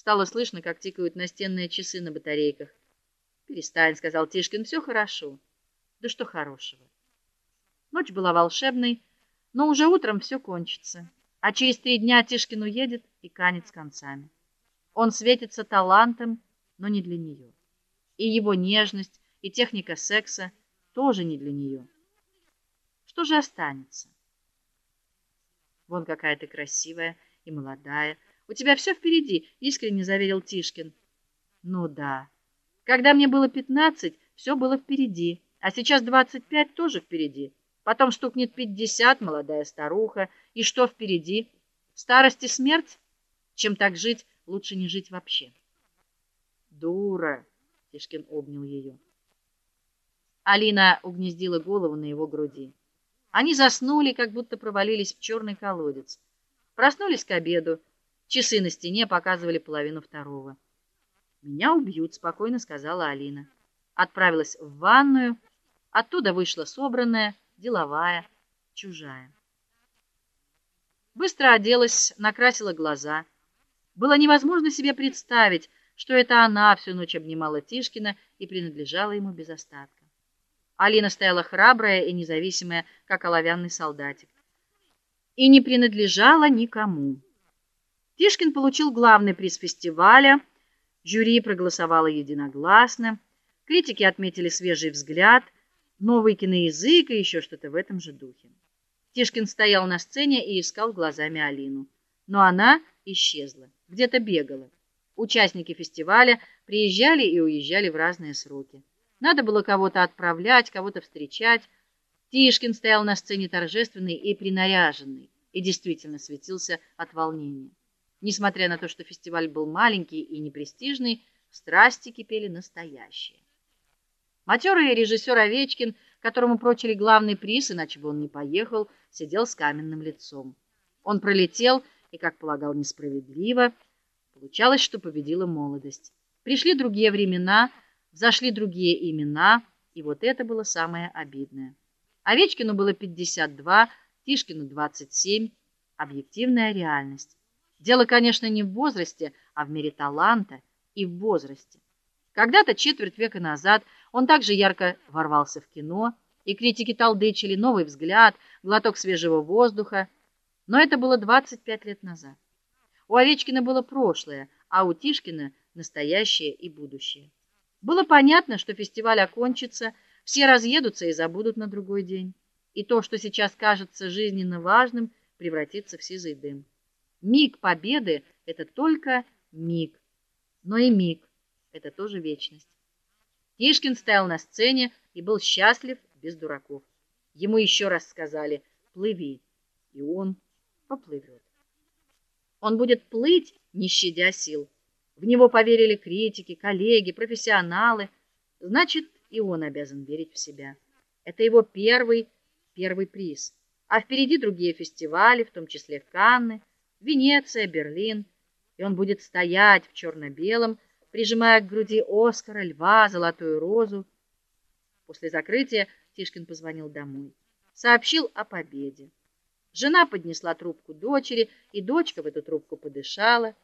Стало слышно, как тикают настенные часы на батарейках. "Перестань", сказал Тишкин. все хорошо". "Да что хорошего?" Ночь была волшебной, но уже утром все кончится. А через три дня Тишкин уедет и канет с концами. Он светится талантом, но не для нее. И его нежность, и техника секса тоже не для нее. Что же останется? Вон какая ты красивая и молодая. У тебя все впереди, искренне заверил Тишкин. Ну да. Когда мне было пятнадцать, все было впереди, а сейчас двадцать пять тоже впереди. Потом стукнет пятьдесят, молодая старуха, и что впереди? Старость и смерть? Чем так жить, лучше не жить вообще. Дура, Тишкин обнял ее. Алина угнездила голову на его груди. Они заснули, как будто провалились в черный колодец. Проснулись к обеду. Часы на стене показывали половину второго. Меня убьют, спокойно сказала Алина. Отправилась в ванную, оттуда вышла собранная, деловая, чужая. Быстро оделась, накрасила глаза. Было невозможно себе представить, что это она всю ночь обнимала Тишкина и принадлежала ему без остатка. Алина стояла храбрая и независимая, как оловянный солдатик, и не принадлежала никому. Тишкин получил главный приз фестиваля. Жюри проголосовало единогласно. Критики отметили свежий взгляд, новый киноязык и еще что-то в этом же духе. Тишкин стоял на сцене и искал глазами Алину, но она исчезла, где-то бегала. Участники фестиваля приезжали и уезжали в разные сроки. Надо было кого-то отправлять, кого-то встречать. Тишкин стоял на сцене торжественный и принаряженный, и действительно светился от волнения. Несмотря на то, что фестиваль был маленький и непрестижный, страсти кипели настоящие. Матерый режиссер Овечкин, которому прочили главный приз, иначе бы он не поехал, сидел с каменным лицом. Он пролетел, и, как полагал несправедливо, получалось, что победила молодость. Пришли другие времена, Зашли другие имена, и вот это было самое обидное. Овечкину было 52, Тишкину 27. Объективная реальность. Дело, конечно, не в возрасте, а в мере таланта и в возрасте. Когда-то четверть века назад он также ярко ворвался в кино, и критики толдычили новый взгляд, глоток свежего воздуха, но это было 25 лет назад. У Овечкина было прошлое, а у Тишкина настоящее и будущее. Было понятно, что фестиваль окончится, все разъедутся и забудут на другой день. И то, что сейчас кажется жизненно важным, превратится в сизый дым. Миг победы это только миг, но и миг это тоже вечность. Тишкин стоял на сцене и был счастлив без дураков. Ему еще раз сказали: "Плыви", и он поплывет. Он будет плыть, не щадя сил. В него поверили критики, коллеги, профессионалы. Значит, и он обязан верить в себя. Это его первый первый приз. А впереди другие фестивали, в том числе Канны, Венеция, Берлин, и он будет стоять в черно белом прижимая к груди Оскара, льва, золотую розу. После закрытия Тишкин позвонил домой, сообщил о победе. Жена поднесла трубку дочери, и дочка в эту трубку подышала.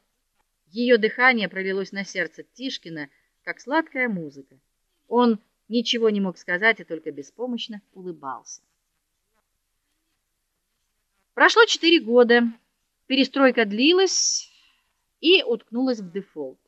Ее дыхание пролилось на сердце Тишкина, как сладкая музыка. Он ничего не мог сказать и только беспомощно улыбался. Прошло четыре года. Перестройка длилась и уткнулась в дефолт.